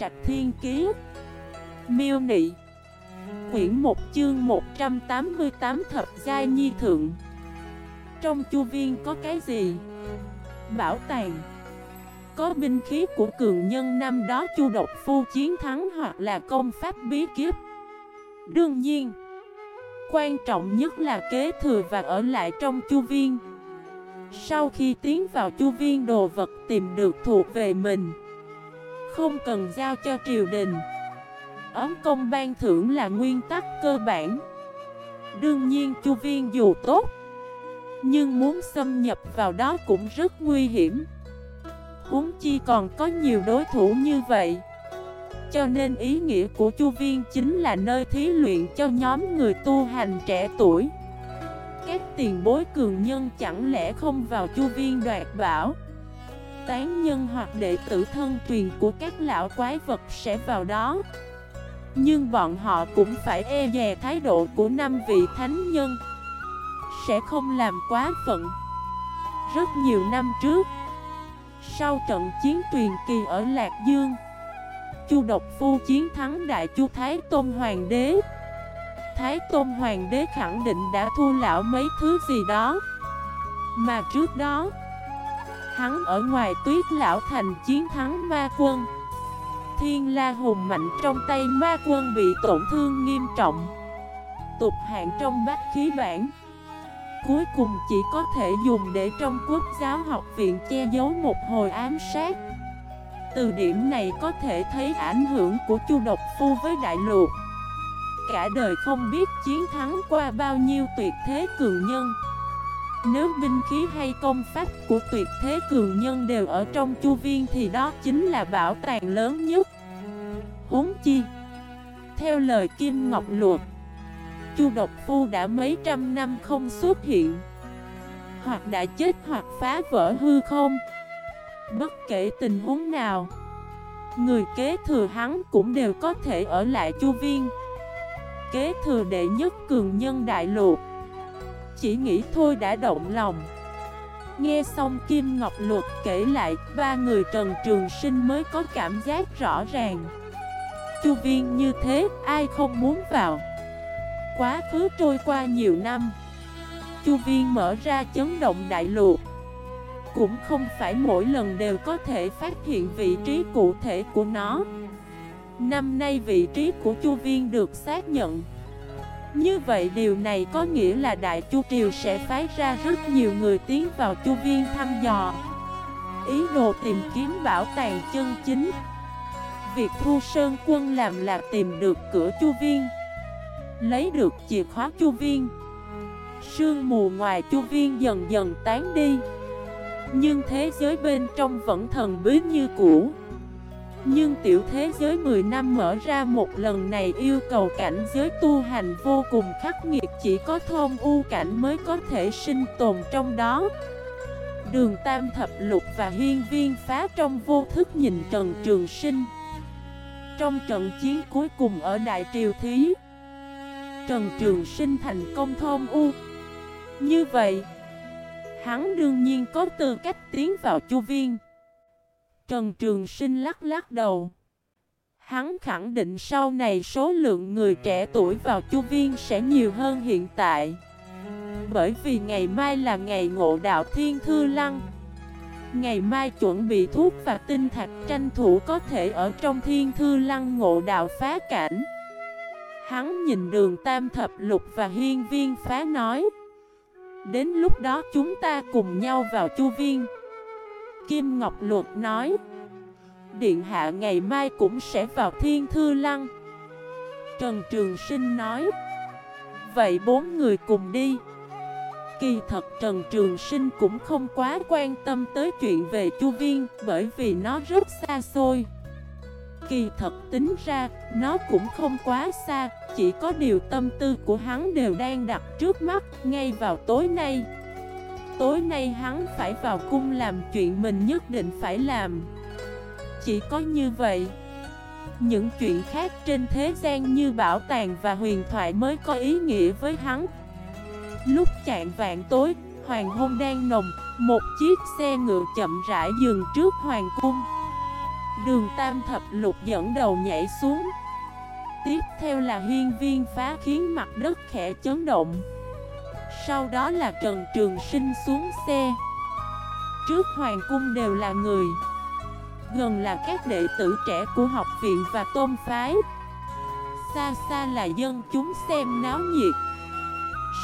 Trạch Thiên Kiế Miêu Nị. Quyển 1 chương 188 Thập Giai Nhi Thượng. Trong chu viên có cái gì? Bảo tàng. Có binh khí của cường nhân năm đó chu độc phu chiến thắng hoặc là công pháp bí kiếp Đương nhiên, Quan trọng nhất là kế thừa và ở lại trong chu viên. Sau khi tiến vào chu viên, đồ vật tìm được thuộc về mình. Không cần giao cho triều đình. Ấm công ban thưởng là nguyên tắc cơ bản. Đương nhiên chu viên dù tốt, Nhưng muốn xâm nhập vào đó cũng rất nguy hiểm. Huống chi còn có nhiều đối thủ như vậy. Cho nên ý nghĩa của chu viên chính là nơi thí luyện cho nhóm người tu hành trẻ tuổi. Các tiền bối cường nhân chẳng lẽ không vào chu viên đoạt bảo? Tán nhân hoặc đệ tử thân truyền của các lão quái vật sẽ vào đó. Nhưng bọn họ cũng phải e dè thái độ của năm vị thánh nhân. Sẽ không làm quá phận. Rất nhiều năm trước, Sau trận chiến truyền kỳ ở Lạc Dương, Chu Độc Phu chiến thắng Đại Chu Thái Tôn Hoàng đế. Thái Tôn Hoàng đế khẳng định đã thu lão mấy thứ gì đó. Mà trước đó Hắn ở ngoài tuyết lão thành chiến thắng ma quân. Thiên la hùng mạnh trong tay ma quân bị tổn thương nghiêm trọng. Tục hạn trong bát khí bản Cuối cùng chỉ có thể dùng để trong quốc giáo học viện che giấu một hồi ám sát. Từ điểm này có thể thấy ảnh hưởng của Chu Độc Phu với Đại Lục. Cả đời không biết chiến thắng qua bao nhiêu tuyệt thế cường nhân. Nếu binh khí hay công pháp của tuyệt thế cường nhân đều ở trong chu viên thì đó chính là bảo tàng lớn nhất. Huống chi, Theo lời Kim Ngọc Luật Chu Độc Phu đã mấy trăm năm không xuất hiện. Hoặc đã chết hoặc phá vỡ hư không. Bất kể tình huống nào, Người kế thừa hắn cũng đều có thể ở lại chu viên. Kế thừa đệ nhất cường nhân đại lục chỉ nghĩ thôi đã động lòng. Nghe xong Kim Ngọc Luật kể lại, Ba người Trần Trường Sinh mới có cảm giác rõ ràng. Chu viên như thế, ai không muốn vào? Quá khứ trôi qua nhiều năm. Chu viên mở ra chấn động đại lục cũng không phải mỗi lần đều có thể phát hiện vị trí cụ thể của nó. Năm nay vị trí của Chu Viên được xác nhận. Như vậy điều này có nghĩa là Đại Chu Triều sẽ phái ra rất nhiều người tiến vào Chu Viên thăm dò. Ý đồ tìm kiếm bảo tàng chân chính. Việc Thu Sơn Quân làm là tìm được cửa Chu Viên. Lấy được chìa khóa Chu Viên. Sương mù ngoài Chu Viên dần dần tán đi. Nhưng thế giới bên trong vẫn thần bí như cũ. Nhưng tiểu thế giới 10 năm mở ra một lần này yêu cầu cảnh giới tu hành vô cùng khắc nghiệt, Chỉ có thôn u cảnh mới có thể sinh tồn trong đó. Đường Tam Thập Lục và Hiên Viên phá trong vô thức nhìn Trần Trường Sinh. Trong trận chiến cuối cùng ở Đại Triều Thí, Trần Trường Sinh thành công thôn u. Như vậy, Hắn đương nhiên có tư cách tiến vào chu viên. Trần Trường Sinh lắc lắc đầu. Hắn khẳng định sau này số lượng người trẻ tuổi vào chu viên sẽ nhiều hơn hiện tại. Bởi vì ngày mai là ngày ngộ đạo thiên thư lăng. Ngày mai chuẩn bị thuốc và tinh thạch tranh thủ có thể ở trong thiên thư lăng ngộ đạo phá cảnh. Hắn nhìn đường tam thập lục và hiên viên phá nói, Đến lúc đó chúng ta cùng nhau vào chu viên. Kim Ngọc Luật nói Điện hạ ngày mai cũng sẽ vào thiên thư lăng. Trần Trường Sinh nói Vậy bốn người cùng đi. Kỳ thật Trần Trường Sinh cũng không quá quan tâm tới chuyện về Chu Viên Bởi vì nó rất xa xôi. Kỳ thật tính ra, nó cũng không quá xa, chỉ có điều tâm tư của hắn đều đang đặt trước mắt, ngay vào tối nay. Tối nay hắn phải vào cung làm chuyện mình nhất định phải làm. Chỉ có như vậy, những chuyện khác trên thế gian như bảo tàng và huyền thoại mới có ý nghĩa với hắn. Lúc chạm vạn tối, hoàng hôn đang nồng, một chiếc xe ngựa chậm rãi dừng trước hoàng cung. Đường tam thập lục dẫn đầu nhảy xuống Tiếp theo là hiên viên phá khiến mặt đất khẽ chấn động sau đó là Trần Trường Sinh xuống xe. Trước hoàng cung đều là người. Gần là các đệ tử trẻ của học viện và tôn phái. Xa xa là dân chúng xem náo nhiệt.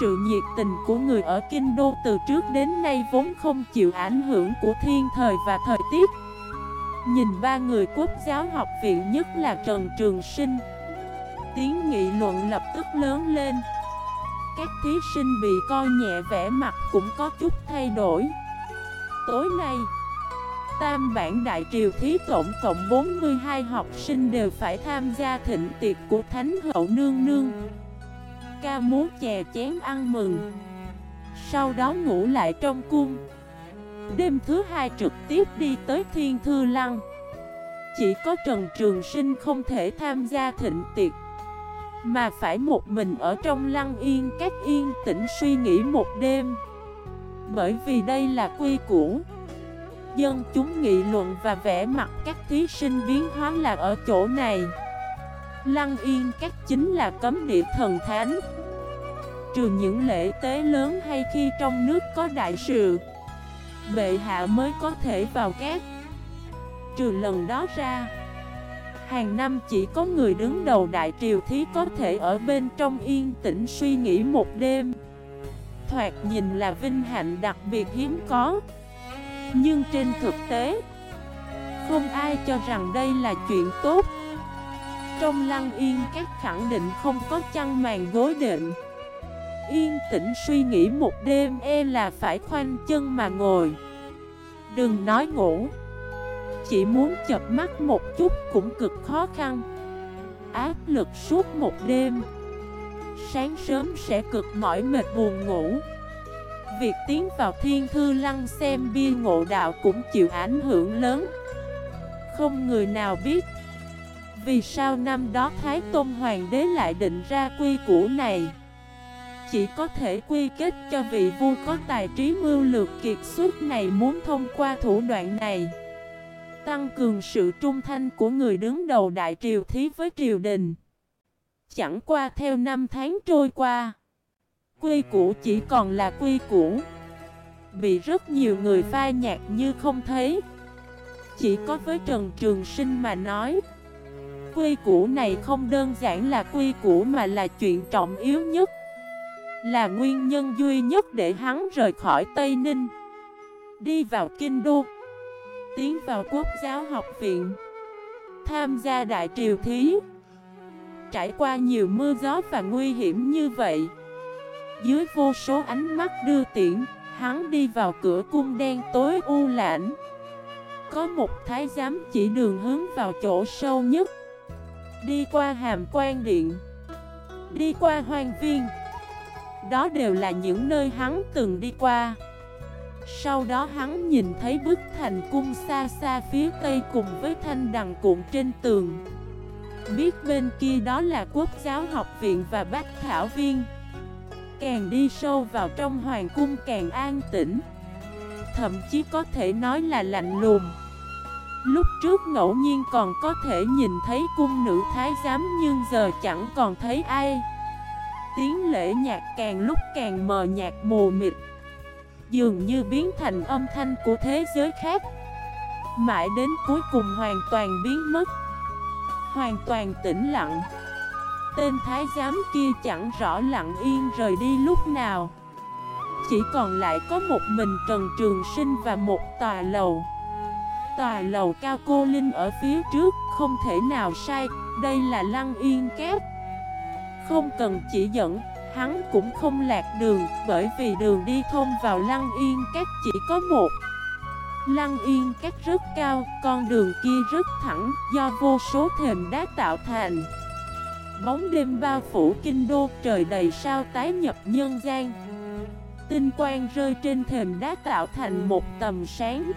Sự nhiệt tình của người ở Kinh Đô từ trước đến nay vốn không chịu ảnh hưởng của thiên thời và thời tiết. Nhìn ba người quốc giáo học viện nhất là Trần Trường Sinh, Tiếng nghị luận lập tức lớn lên. Các thí sinh bị coi nhẹ vẻ mặt cũng có chút thay đổi. Tối nay, Tam bản đại triều thí tổng cộng 42 học sinh đều phải tham gia thịnh tiệc của Thánh hậu nương nương. Ca múa chè chén ăn mừng, Sau đó ngủ lại trong cung. Đêm thứ hai trực tiếp đi tới Thiên Thư Lăng. Chỉ có Trần Trường Sinh không thể tham gia thịnh tiệc. Mà phải một mình ở trong lăng yên, các yên tĩnh suy nghĩ một đêm. Bởi vì đây là quy củ. Dân chúng nghị luận và vẽ mặt các thí sinh biến hóa là ở chỗ này. Lăng yên các chính là cấm địa thần thánh. Trừ những lễ tế lớn hay khi trong nước có đại sự, Bệ hạ mới có thể vào các. Trừ lần đó ra Hàng năm chỉ có người đứng đầu đại triều thí có thể ở bên trong yên tĩnh suy nghĩ một đêm. Thoạt nhìn là vinh hạnh đặc biệt hiếm có. Nhưng trên thực tế, Không ai cho rằng đây là chuyện tốt. Trong lăng yên, các khẳng định không có chăn màn gối định Yên tĩnh suy nghĩ một đêm e là phải khoanh chân mà ngồi. Đừng nói ngủ. Chỉ muốn chập mắt một chút cũng cực khó khăn. Áp lực suốt một đêm. Sáng sớm sẽ cực mỏi mệt buồn ngủ. Việc tiến vào thiên thư lăng xem bia ngộ đạo cũng chịu ảnh hưởng lớn. Không người nào biết Vì sao năm đó Thái Tôn Hoàng đế lại định ra quy củ này. Chỉ có thể quy kết cho vị vua có tài trí mưu lược kiệt xuất này muốn thông qua thủ đoạn này. Tăng cường sự trung thanh của người đứng đầu đại triều thí với triều đình. Chẳng qua theo năm tháng trôi qua, Quy củ chỉ còn là quy củ. Bị rất nhiều người phai nhạt như không thấy. Chỉ có với Trần Trường Sinh mà nói, Quy củ này không đơn giản là quy củ mà là chuyện trọng yếu nhất, là nguyên nhân duy nhất để hắn rời khỏi Tây Ninh, Đi vào Kinh Đô. Tiến vào Quốc giáo học viện. Tham gia đại triều thí. Trải qua nhiều mưa gió và nguy hiểm như vậy, Dưới vô số ánh mắt đưa tiễn, Hắn đi vào cửa cung đen tối u lãnh. Có một thái giám chỉ đường hướng vào chỗ sâu nhất. Đi qua hàm quan điện, Đi qua hoang viên. Đó đều là những nơi hắn từng đi qua. Sau đó hắn nhìn thấy bức thành cung xa xa phía tây cùng với thanh đằng cuộn trên tường. Biết bên kia đó là quốc giáo học viện và bách thảo viên. Càng đi sâu vào trong hoàng cung càng an tĩnh. Thậm chí có thể nói là lạnh lùng. Lúc trước ngẫu nhiên còn có thể nhìn thấy cung nữ thái giám Nhưng giờ chẳng còn thấy ai. Tiếng lễ nhạc càng lúc càng mờ nhạt mù mịt. Dường như biến thành âm thanh của thế giới khác. Mãi đến cuối cùng hoàn toàn biến mất. Hoàn toàn tĩnh lặng. Tên thái giám kia chẳng rõ lặng yên rời đi lúc nào. Chỉ còn lại có một mình Trần Trường Sinh và một tòa lầu. Tòa lầu cao cô Linh ở phía trước Không thể nào sai. Đây là Lăng Yên Kép. Không cần chỉ dẫn, hắn cũng không lạc đường Bởi vì đường đi thông vào Lăng Yên Các chỉ có một. Lăng Yên Các rất cao, con đường kia rất thẳng Do vô số thềm đá tạo thành. Bóng đêm bao phủ kinh đô trời đầy sao tái nhập nhân gian. Tinh quang rơi trên thềm đá tạo thành một tầm sáng.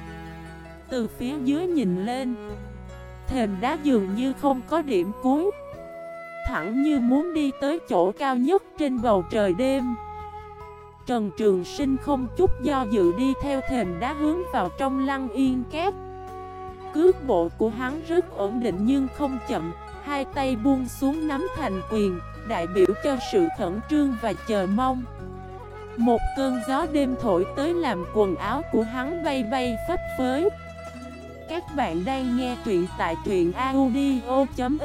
Từ phía dưới nhìn lên Thềm đá dường như không có điểm cuối thẳng như muốn đi tới chỗ cao nhất trên bầu trời đêm. Trần Trường Sinh không chút do dự đi theo thềm đá hướng vào trong lăng yên kép Cước bộ của hắn rất ổn định nhưng không chậm, Hai tay buông xuống nắm thành quyền, Đại biểu cho sự khẩn trương và chờ mong. Một cơn gió đêm thổi tới làm quần áo của hắn bay bay phấp phới. Các bạn đang nghe truyện tại truyện audio.fif